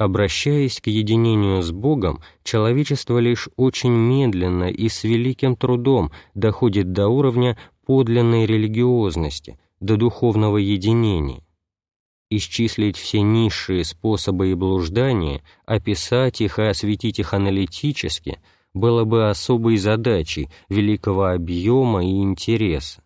Обращаясь к единению с Богом, человечество лишь очень медленно и с великим трудом доходит до уровня подлинной религиозности, до духовного единения. Исчислить все низшие способы и блуждания, описать их и осветить их аналитически было бы особой задачей великого объема и интереса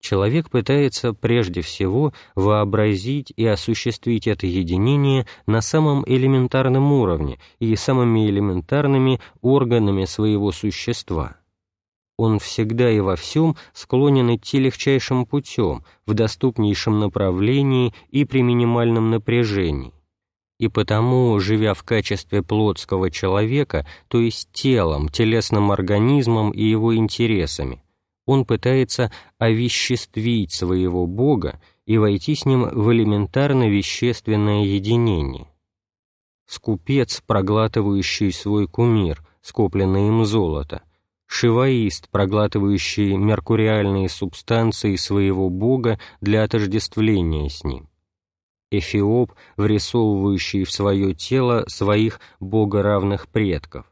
человек пытается прежде всего вообразить и осуществить это единение на самом элементарном уровне и самыми элементарными органами своего существа. Он всегда и во всем склонен идти легчайшим путем, в доступнейшем направлении и при минимальном напряжении. И потому, живя в качестве плотского человека, то есть телом, телесным организмом и его интересами, он пытается овеществить своего Бога и войти с ним в элементарно-вещественное единение. Скупец, проглатывающий свой кумир, скопленное им золото, шиваист, проглатывающий меркуриальные субстанции своего Бога для отождествления с ним, эфиоп, врисовывающий в свое тело своих богоравных предков.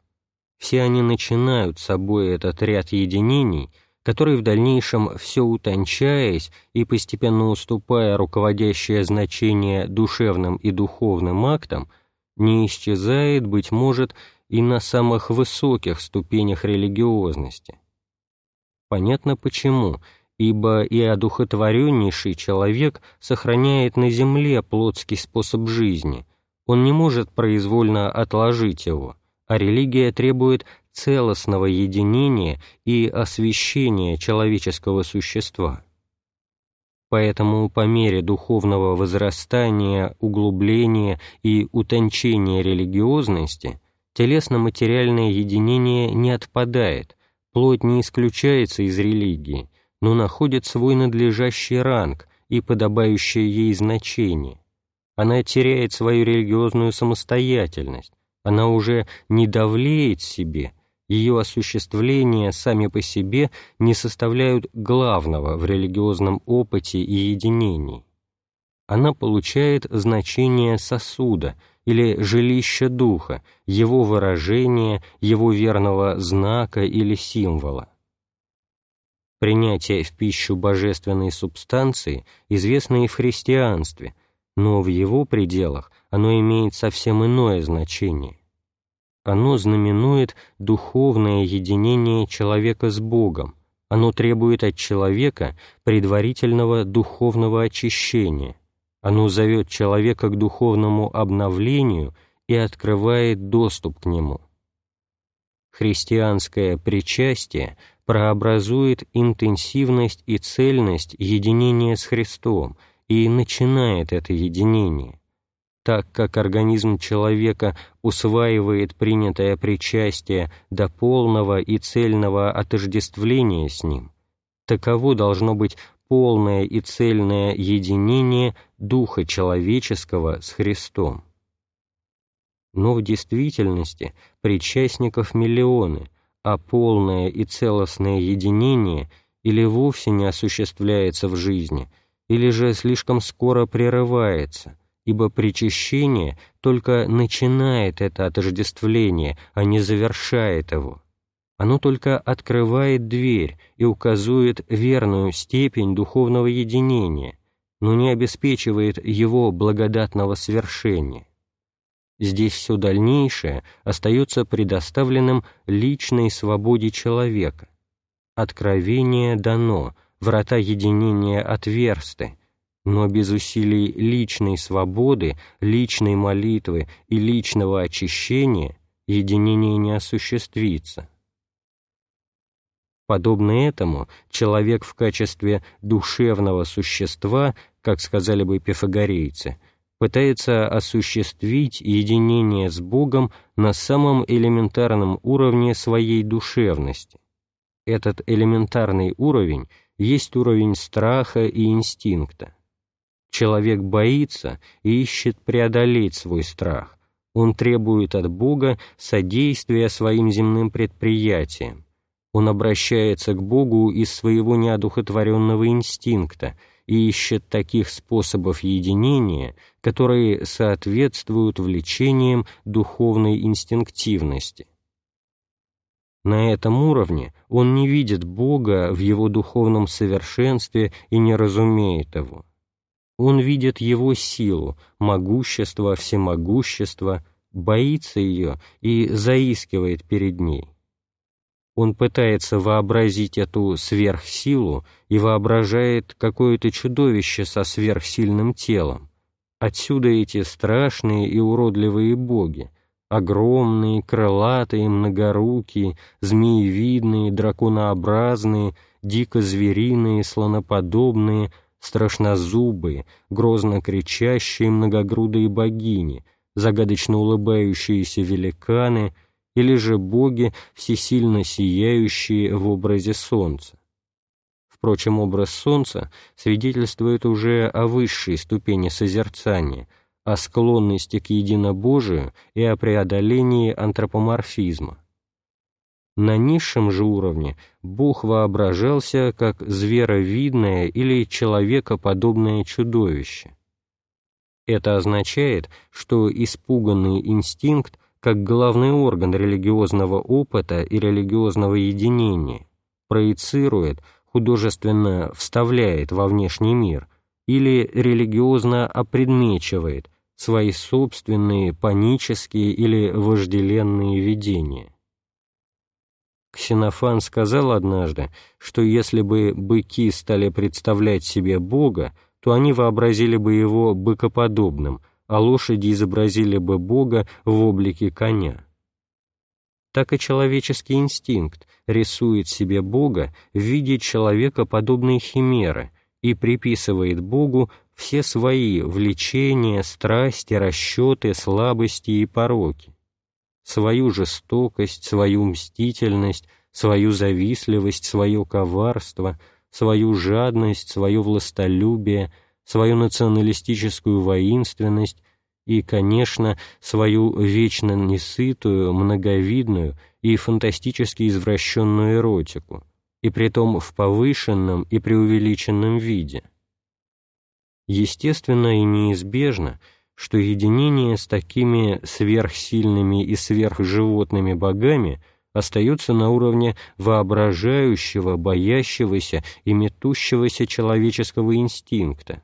Все они начинают собой этот ряд единений — который в дальнейшем, все утончаясь и постепенно уступая руководящее значение душевным и духовным актам, не исчезает, быть может, и на самых высоких ступенях религиозности. Понятно почему, ибо и одухотвореннейший человек сохраняет на земле плотский способ жизни, он не может произвольно отложить его, а религия требует целостного единения и освящения человеческого существа. Поэтому по мере духовного возрастания, углубления и утончения религиозности телесно-материальное единение не отпадает, плоть не исключается из религии, но находит свой надлежащий ранг и подобающее ей значение. Она теряет свою религиозную самостоятельность, она уже не давлеет себе, ее осуществление сами по себе не составляют главного в религиозном опыте и единении. Она получает значение сосуда или жилища духа, его выражения, его верного знака или символа. Принятие в пищу божественной субстанции известно и в христианстве, но в его пределах оно имеет совсем иное значение оно знаменует духовное единение человека с Богом, оно требует от человека предварительного духовного очищения, оно зовет человека к духовному обновлению и открывает доступ к нему. Христианское причастие прообразует интенсивность и цельность единения с Христом и начинает это единение так как организм человека усваивает принятое причастие до полного и цельного отождествления с ним, таково должно быть полное и цельное единение духа человеческого с Христом. Но в действительности причастников миллионы, а полное и целостное единение или вовсе не осуществляется в жизни, или же слишком скоро прерывается – ибо причащение только начинает это отождествление, а не завершает его. Оно только открывает дверь и указывает верную степень духовного единения, но не обеспечивает его благодатного свершения. Здесь все дальнейшее остается предоставленным личной свободе человека. Откровение дано, врата единения отверсты, но без усилий личной свободы, личной молитвы и личного очищения единение не осуществится. Подобно этому, человек в качестве душевного существа, как сказали бы пифагорейцы, пытается осуществить единение с Богом на самом элементарном уровне своей душевности. Этот элементарный уровень есть уровень страха и инстинкта. Человек боится и ищет преодолеть свой страх. Он требует от Бога содействия своим земным предприятиям. Он обращается к Богу из своего неодухотворенного инстинкта и ищет таких способов единения, которые соответствуют влечениям духовной инстинктивности. На этом уровне он не видит Бога в его духовном совершенстве и не разумеет его. Он видит его силу, могущество, всемогущество, боится ее и заискивает перед ней. Он пытается вообразить эту сверхсилу и воображает какое-то чудовище со сверхсильным телом. Отсюда эти страшные и уродливые боги, огромные, крылатые, многорукие, змеевидные, драконообразные, дико-звериные, слоноподобные, страшнозубые, грозно кричащие многогрудые богини, загадочно улыбающиеся великаны — или же боги, всесильно сияющие в образе солнца. Впрочем, образ солнца свидетельствует уже о высшей ступени созерцания, о склонности к единобожию и о преодолении антропоморфизма. На низшем же уровне Бог воображался как зверовидное или человекоподобное чудовище. Это означает, что испуганный инстинкт как главный орган религиозного опыта и религиозного единения, проецирует, художественно вставляет во внешний мир или религиозно опредмечивает свои собственные панические или вожделенные видения. Ксенофан сказал однажды, что если бы быки стали представлять себе Бога, то они вообразили бы его быкоподобным – а лошади изобразили бы Бога в облике коня. Так и человеческий инстинкт рисует себе Бога в виде человека подобной химеры и приписывает Богу все свои влечения, страсти, расчеты, слабости и пороки, свою жестокость, свою мстительность, свою завистливость, свое коварство, свою жадность, свое властолюбие – свою националистическую воинственность и, конечно, свою вечно несытую, многовидную и фантастически извращенную эротику, и притом в повышенном и преувеличенном виде. Естественно и неизбежно, что единение с такими сверхсильными и сверхживотными богами остается на уровне воображающего, боящегося и метущегося человеческого инстинкта,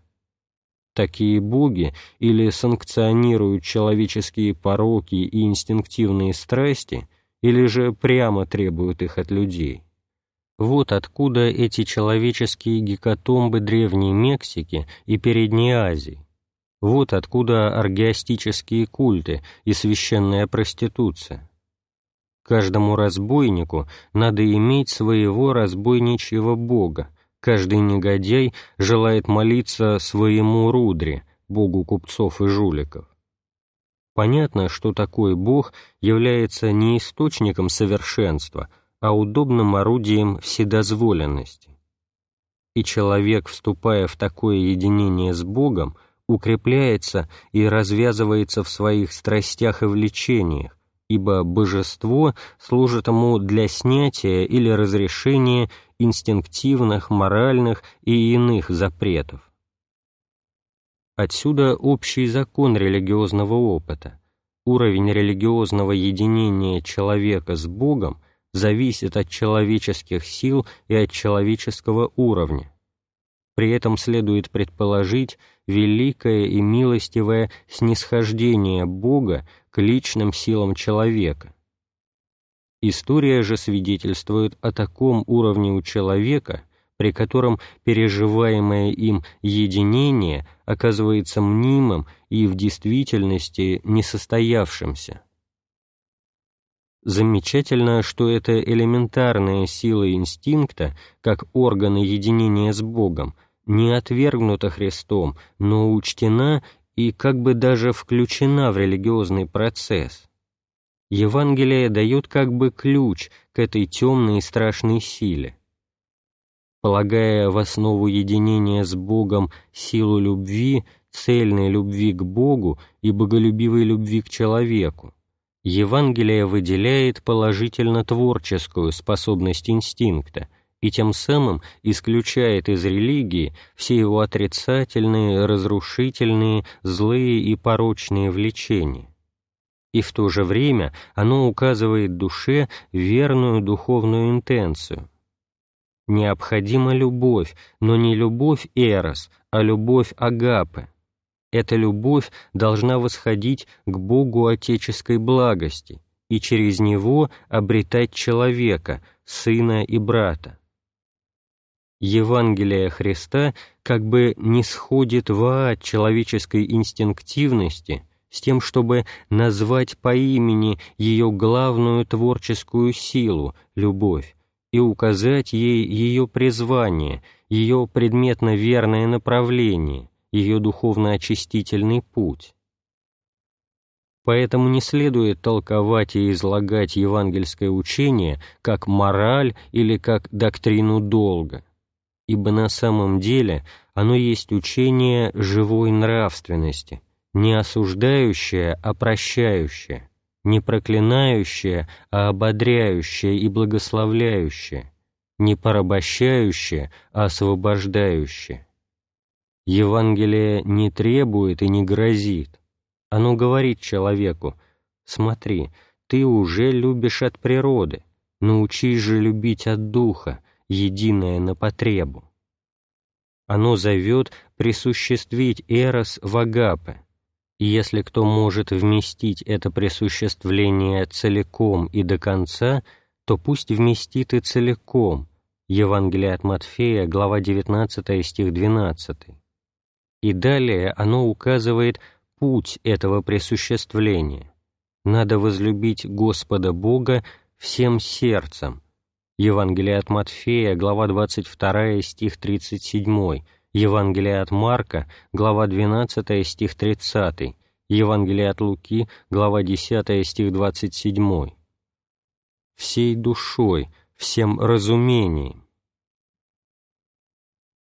Такие боги или санкционируют человеческие пороки и инстинктивные страсти, или же прямо требуют их от людей. Вот откуда эти человеческие гекатомбы Древней Мексики и Передней Азии. Вот откуда аргиастические культы и священная проституция. Каждому разбойнику надо иметь своего разбойничьего бога, Каждый негодяй желает молиться своему Рудре, богу купцов и жуликов. Понятно, что такой бог является не источником совершенства, а удобным орудием вседозволенности. И человек, вступая в такое единение с Богом, укрепляется и развязывается в своих страстях и влечениях, ибо божество служит ему для снятия или разрешения инстинктивных, моральных и иных запретов. Отсюда общий закон религиозного опыта. Уровень религиозного единения человека с Богом зависит от человеческих сил и от человеческого уровня. При этом следует предположить великое и милостивое снисхождение Бога к личным силам человека – История же свидетельствует о таком уровне у человека, при котором переживаемое им единение оказывается мнимым и в действительности несостоявшимся. Замечательно, что эта элементарная сила инстинкта, как органы единения с Богом, не отвергнута Христом, но учтена и как бы даже включена в религиозный процесс – Евангелие дает как бы ключ к этой темной и страшной силе. Полагая в основу единения с Богом силу любви, цельной любви к Богу и боголюбивой любви к человеку, Евангелие выделяет положительно творческую способность инстинкта и тем самым исключает из религии все его отрицательные, разрушительные, злые и порочные влечения. И в то же время оно указывает душе верную духовную интенцию. Необходима любовь, но не любовь эрос, а любовь агапы. Эта любовь должна восходить к Богу отеческой благости и через него обретать человека, сына и брата. Евангелие Христа как бы не сходит в ад человеческой инстинктивности с тем, чтобы назвать по имени ее главную творческую силу — любовь, и указать ей ее призвание, ее предметно верное направление, ее духовно-очистительный путь. Поэтому не следует толковать и излагать евангельское учение как мораль или как доктрину долга ибо на самом деле оно есть учение живой нравственности, не осуждающее, а прощающее, не проклинающее, а ободряющее и благословляющее, не порабощающее, а освобождающее. Евангелие не требует и не грозит. Оно говорит человеку, «Смотри, ты уже любишь от природы, научись же любить от Духа, единое на потребу. Оно зовет присуществить эрос в агапе, и если кто может вместить это присуществление целиком и до конца, то пусть вместит и целиком. Евангелие от Матфея, глава 19, стих 12. И далее оно указывает путь этого присуществления. Надо возлюбить Господа Бога всем сердцем, Евангелие от Матфея, глава 22, стих 37, Евангелие от Марка, глава 12, стих 30, Евангелие от Луки, глава 10, стих 27. «Всей душой, всем разумением».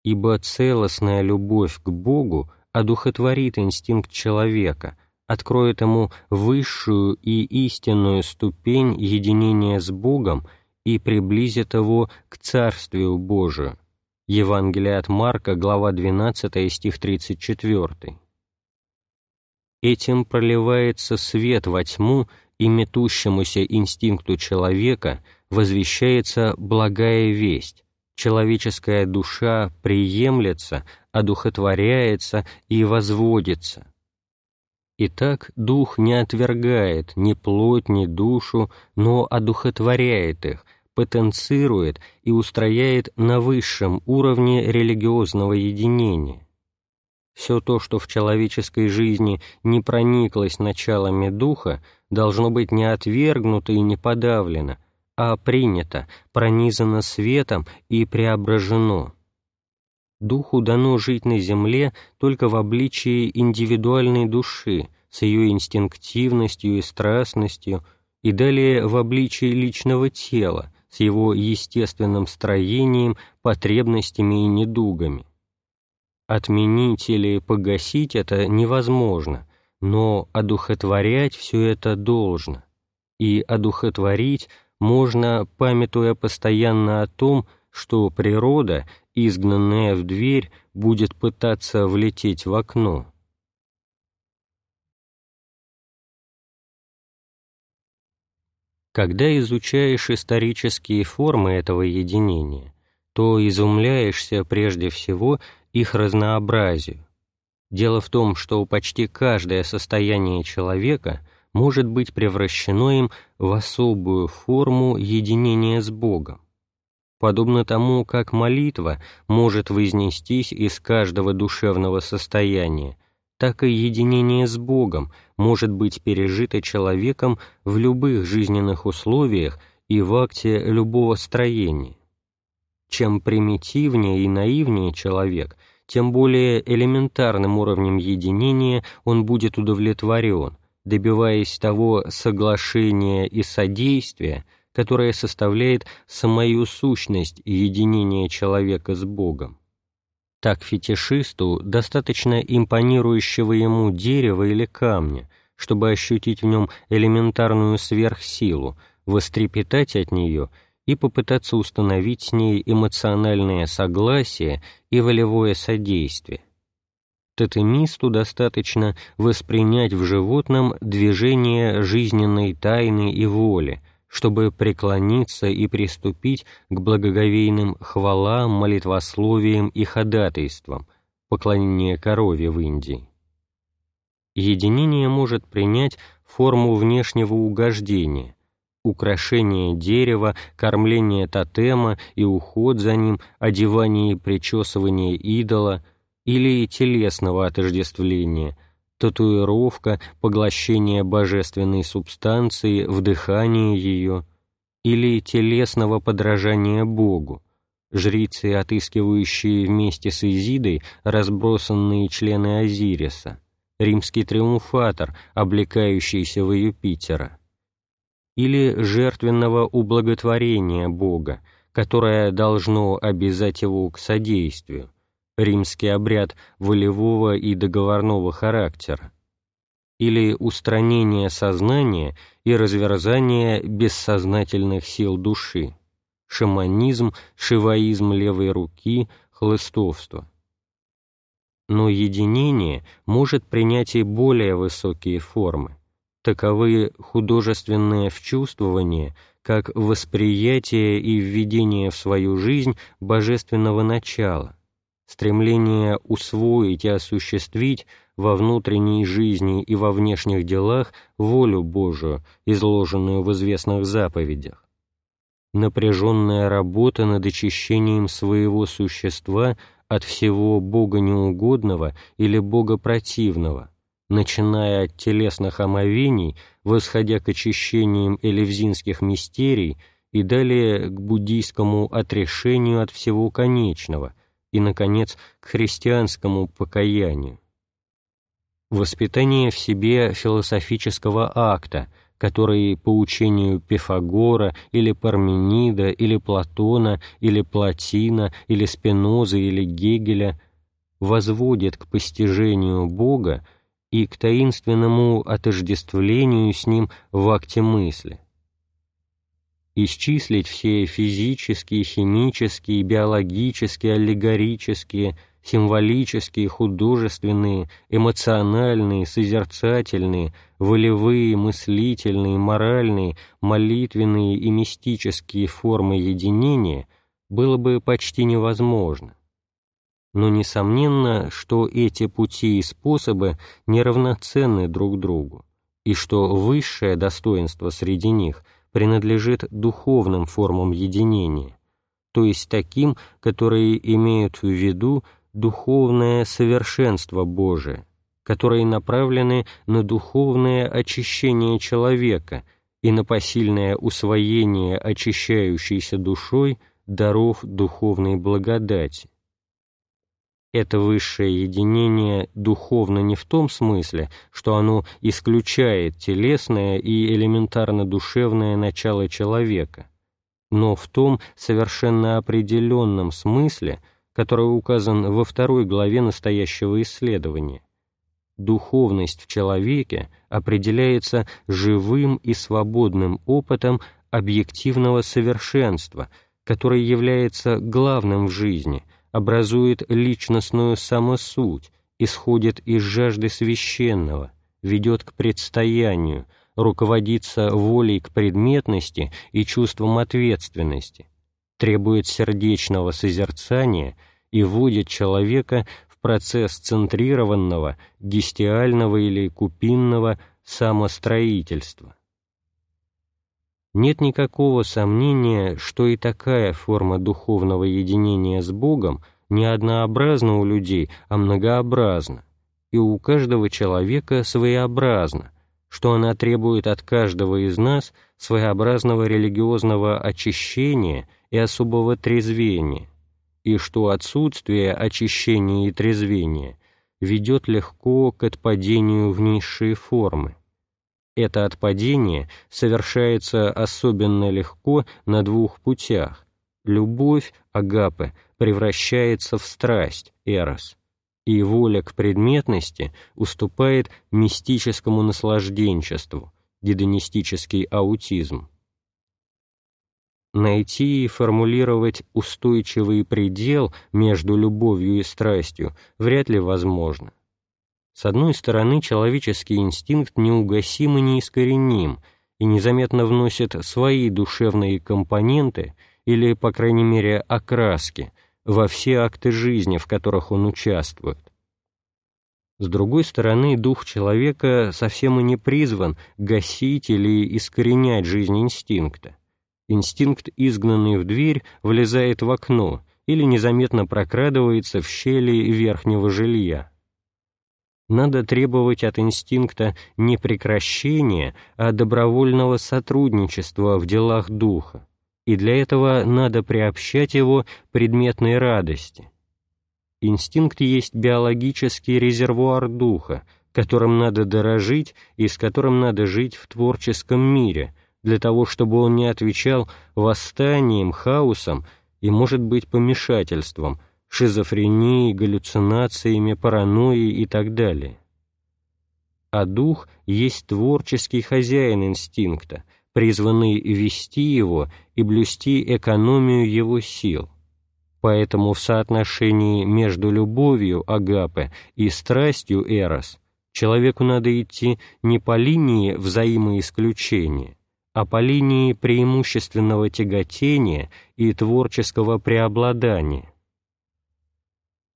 Ибо целостная любовь к Богу одухотворит инстинкт человека, откроет ему высшую и истинную ступень единения с Богом – и приблизит его к Царствию Божию. Евангелие от Марка, глава 12, стих 34. Этим проливается свет во тьму, и метущемуся инстинкту человека возвещается благая весть. Человеческая душа приемлется, одухотворяется и возводится. Итак, Дух не отвергает ни плоть, ни душу, но одухотворяет их, потенцирует и устрояет на высшем уровне религиозного единения. Все то, что в человеческой жизни не прониклось началами духа, должно быть не отвергнуто и не подавлено, а принято, пронизано светом и преображено. Духу дано жить на земле только в обличии индивидуальной души, с ее инстинктивностью и страстностью, и далее в обличии личного тела, с его естественным строением, потребностями и недугами. Отменить или погасить это невозможно, но одухотворять все это должно. И одухотворить можно, памятуя постоянно о том, что природа, изгнанная в дверь, будет пытаться влететь в окно. Когда изучаешь исторические формы этого единения, то изумляешься прежде всего их разнообразию. Дело в том, что почти каждое состояние человека может быть превращено им в особую форму единения с Богом. Подобно тому, как молитва может вознестись из каждого душевного состояния, так и единение с Богом может быть пережито человеком в любых жизненных условиях и в акте любого строения. Чем примитивнее и наивнее человек, тем более элементарным уровнем единения он будет удовлетворен, добиваясь того соглашения и содействия, которое составляет самую сущность единения человека с Богом. Так фетишисту достаточно импонирующего ему дерева или камня, чтобы ощутить в нем элементарную сверхсилу, вострепетать от нее и попытаться установить с ней эмоциональное согласие и волевое содействие. Тотемисту достаточно воспринять в животном движение жизненной тайны и воли, чтобы преклониться и приступить к благоговейным хвалам, молитвословиям и ходатайствам, поклонение корове в Индии. Единение может принять форму внешнего угождения, украшение дерева, кормление тотема и уход за ним, одевание и причесывание идола или телесного отождествления, татуировка, поглощение божественной субстанции, вдыхание ее, или телесного подражания Богу, жрицы, отыскивающие вместе с Изидой разбросанные члены Азириса, римский триумфатор, облекающийся в Юпитера, или жертвенного ублаготворения Бога, которое должно обязать его к содействию, римский обряд волевого и договорного характера, или устранение сознания и разверзание бессознательных сил души, шаманизм, шиваизм левой руки, хлыстовство. Но единение может принять и более высокие формы. Таковы художественное вчувствование, как восприятие и введение в свою жизнь божественного начала, стремление усвоить и осуществить во внутренней жизни и во внешних делах волю Божию, изложенную в известных заповедях, напряженная работа над очищением своего существа от всего Бога неугодного или Бога противного, начиная от телесных омовений, восходя к очищениям элевзинских мистерий и далее к буддийскому отрешению от всего конечного и, наконец, к христианскому покаянию. Воспитание в себе философического акта, который по учению Пифагора или Парменида или Платона или Платина или Спиноза или Гегеля возводит к постижению Бога и к таинственному отождествлению с Ним в акте мысли. Исчислить все физические, химические, биологические, аллегорические – символические, художественные, эмоциональные, созерцательные, волевые, мыслительные, моральные, молитвенные и мистические формы единения было бы почти невозможно. Но несомненно, что эти пути и способы неравноценны друг другу, и что высшее достоинство среди них принадлежит духовным формам единения, то есть таким, которые имеют в виду духовное совершенство Божие, которые направлены на духовное очищение человека и на посильное усвоение очищающейся душой даров духовной благодати. Это высшее единение духовно не в том смысле, что оно исключает телесное и элементарно-душевное начало человека, но в том совершенно определенном смысле – который указан во второй главе настоящего исследования. Духовность в человеке определяется живым и свободным опытом объективного совершенства, который является главным в жизни, образует личностную самосуть, исходит из жажды священного, ведет к предстоянию, руководится волей к предметности и чувством ответственности, требует сердечного созерцания и вводит человека в процесс центрированного, гестиального или купинного самостроительства. Нет никакого сомнения, что и такая форма духовного единения с Богом не однообразна у людей, а многообразна, и у каждого человека своеобразна, что она требует от каждого из нас своеобразного религиозного очищения и особого трезвения, и что отсутствие очищения и трезвения ведет легко к отпадению в низшие формы. Это отпадение совершается особенно легко на двух путях. Любовь, агапе, превращается в страсть, эрос, и воля к предметности уступает мистическому наслажденчеству, гедонистический аутизм. найти и формулировать устойчивый предел между любовью и страстью вряд ли возможно. С одной стороны, человеческий инстинкт неугасим и неискореним и незаметно вносит свои душевные компоненты или, по крайней мере, окраски во все акты жизни, в которых он участвует. С другой стороны, дух человека совсем и не призван гасить или искоренять жизнь инстинкта. Инстинкт, изгнанный в дверь, влезает в окно или незаметно прокрадывается в щели верхнего жилья надо требовать от инстинкта не прекращения, а добровольного сотрудничества в делах духа, и для этого надо приобщать его предметной радости. Инстинкт есть биологический резервуар духа, которым надо дорожить и с которым надо жить в творческом мире, для того, чтобы он не отвечал восстанием, хаосом и, может быть, помешательством – шизофренией, галлюцинациями, паранойей и так далее. А дух есть творческий хозяин инстинкта, призванный вести его и блюсти экономию его сил. Поэтому в соотношении между любовью агапе и страстью эрос человеку надо идти не по линии взаимоисключения, а по линии преимущественного тяготения и творческого преобладания.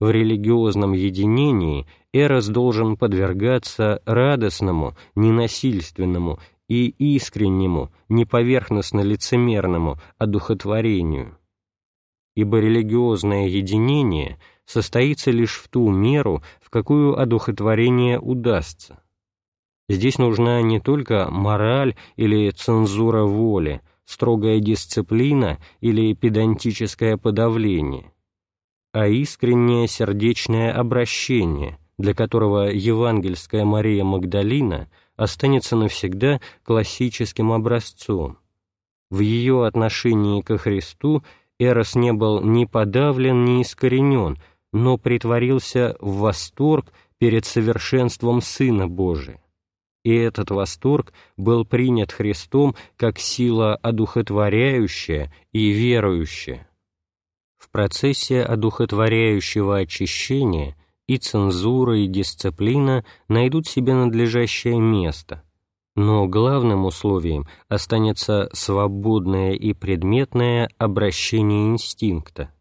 В религиозном единении Эрос должен подвергаться радостному, ненасильственному и искреннему, неповерхностно-лицемерному одухотворению. Ибо религиозное единение состоится лишь в ту меру, в какую одухотворение удастся. Здесь нужна не только мораль или цензура воли, строгая дисциплина или педантическое подавление а искреннее сердечное обращение, для которого евангельская Мария Магдалина останется навсегда классическим образцом. В ее отношении ко Христу Эрос не был ни подавлен, ни искоренен, но притворился в восторг перед совершенством Сына Божия. И этот восторг был принят Христом как сила одухотворяющая и верующая. В процессе одухотворяющего очищения и цензура, и дисциплина найдут себе надлежащее место, но главным условием останется свободное и предметное обращение инстинкта.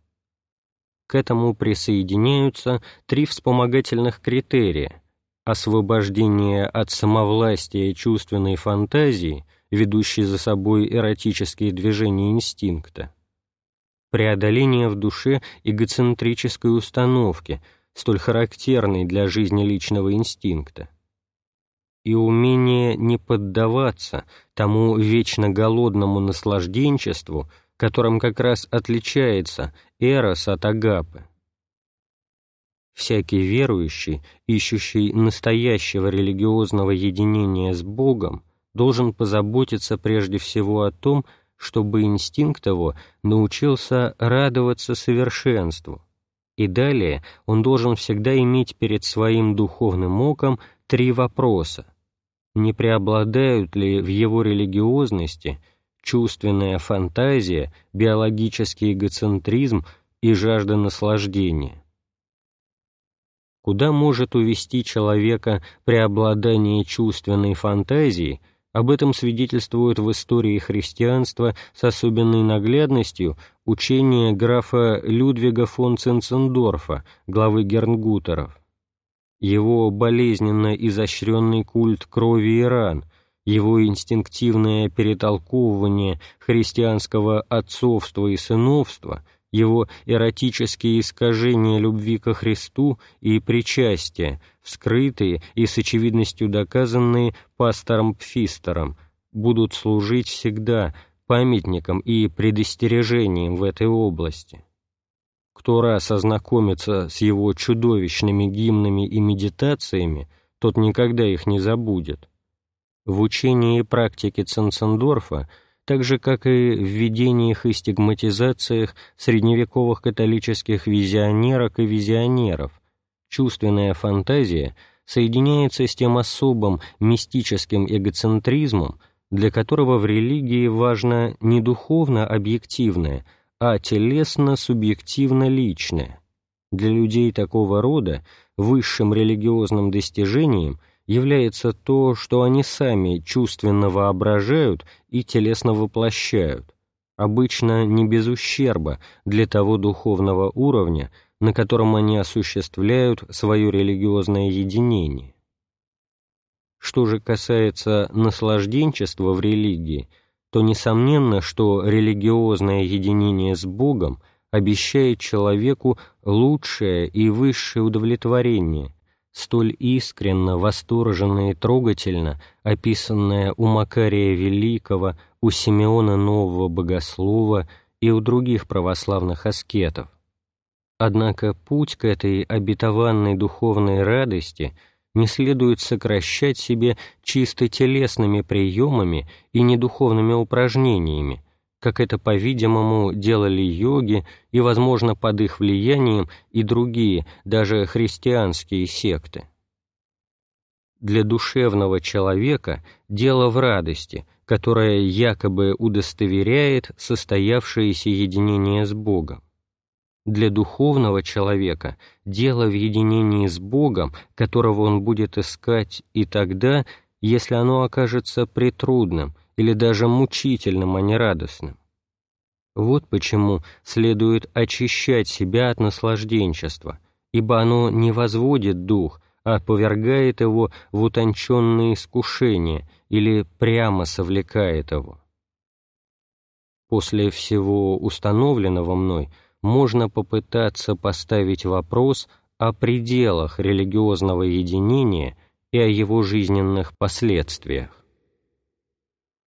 К этому присоединяются три вспомогательных критерия – освобождение от самовластия чувственной фантазии, ведущей за собой эротические движения инстинкта, преодоление в душе эгоцентрической установки, столь характерной для жизни личного инстинкта, и умение не поддаваться тому вечно голодному наслажденчеству, которым как раз отличается эрос от агапы. Всякий верующий, ищущий настоящего религиозного единения с Богом, должен позаботиться прежде всего о том, чтобы инстинкт его научился радоваться совершенству. И далее он должен всегда иметь перед своим духовным оком три вопроса. Не преобладают ли в его религиозности чувственная фантазия, биологический эгоцентризм и жажда наслаждения? Куда может увести человека преобладание чувственной фантазии – об этом свидетельствует в истории христианства с особенной наглядностью учение графа Людвига фон Ценцендорфа, главы Гернгутеров. Его болезненно изощренный культ крови и ран, его инстинктивное перетолковывание христианского отцовства и сыновства – его эротические искажения любви ко Христу и причастия, вскрытые и с очевидностью доказанные пастором Пфистером, будут служить всегда памятником и предостережением в этой области. Кто раз ознакомится с его чудовищными гимнами и медитациями, тот никогда их не забудет. В учении и практике Ценцендорфа так же, как и в введениях и стигматизациях средневековых католических визионерок и визионеров, чувственная фантазия соединяется с тем особым мистическим эгоцентризмом, для которого в религии важно не духовно-объективное, а телесно-субъективно-личное. Для людей такого рода высшим религиозным достижением является то, что они сами чувственно воображают и телесно воплощают, обычно не без ущерба для того духовного уровня, на котором они осуществляют свое религиозное единение. Что же касается наслажденчества в религии, то несомненно, что религиозное единение с Богом обещает человеку лучшее и высшее удовлетворение, столь искренно, восторженно и трогательно описанное у Макария Великого, у Симеона Нового Богослова и у других православных аскетов. Однако путь к этой обетованной духовной радости – не следует сокращать себе чисто телесными приемами и недуховными упражнениями, как это, по-видимому, делали йоги и, возможно, под их влиянием и другие, даже христианские секты. Для душевного человека дело в радости, которая якобы удостоверяет состоявшееся единение с Богом. Для духовного человека дело в единении с Богом, которого он будет искать и тогда, если оно окажется притрудным или даже мучительным, а не радостным. Вот почему следует очищать себя от наслажденчества, ибо оно не возводит дух, а повергает его в утонченные искушения или прямо совлекает его. После всего установленного мной – можно попытаться поставить вопрос о пределах религиозного единения и о его жизненных последствиях.